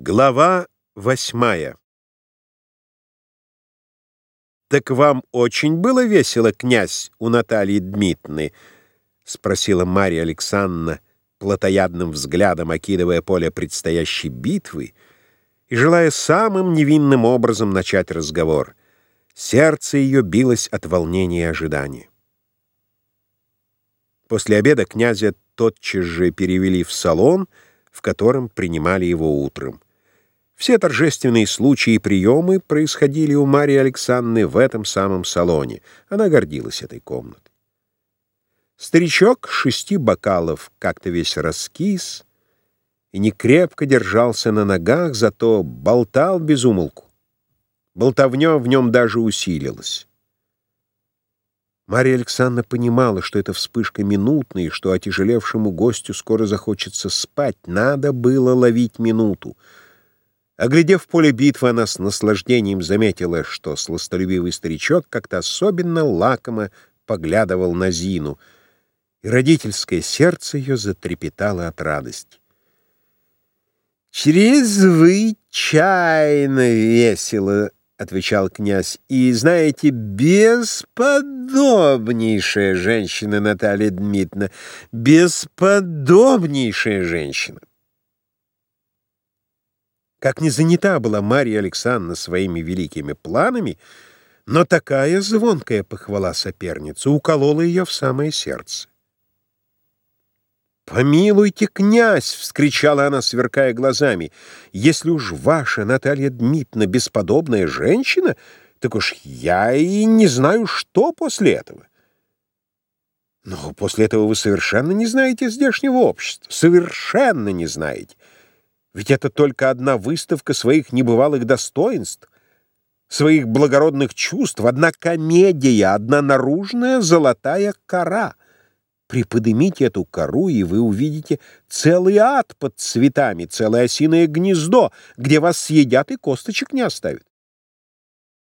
Глава восьмая «Так вам очень было весело, князь, у Натальи Дмитриевны?» — спросила Марья Александровна, плотоядным взглядом окидывая поле предстоящей битвы и желая самым невинным образом начать разговор. Сердце ее билось от волнения и ожидания. После обеда князя тотчас же перевели в салон, в котором принимали его утром. Все торжественные случаи и приемы происходили у Марии Александры в этом самом салоне. Она гордилась этой комнатой. Старичок шести бокалов как-то весь раскис и не крепко держался на ногах, зато болтал без умолку. Болтовня в нем даже усилилась. Мария Александровна понимала, что это вспышка минутная, и что отяжелевшему гостю скоро захочется спать. Надо было ловить минуту. Оглядев поле битвы, она с наслаждением заметила, что сластолюбивый старичок как-то особенно лакомо поглядывал на Зину, и родительское сердце ее затрепетало от радости. «Чрезвычайно весело!» — отвечал князь. «И, знаете, бесподобнейшая женщина Наталья Дмитриевна, бесподобнейшая женщина!» Как не занята была Марья Александровна своими великими планами, но такая звонкая похвала соперницы уколола ее в самое сердце. «Помилуйте, князь!» — вскричала она, сверкая глазами. «Если уж ваша Наталья Дмитриевна бесподобная женщина, так уж я и не знаю, что после этого». «Но после этого вы совершенно не знаете здешнего общества, совершенно не знаете». Ведь это только одна выставка своих небывалых достоинств, своих благородных чувств, одна комедия, одна наружная золотая кора. Приподнимите эту кору, и вы увидите целый ад под цветами, целое осиное гнездо, где вас съедят и косточек не оставят.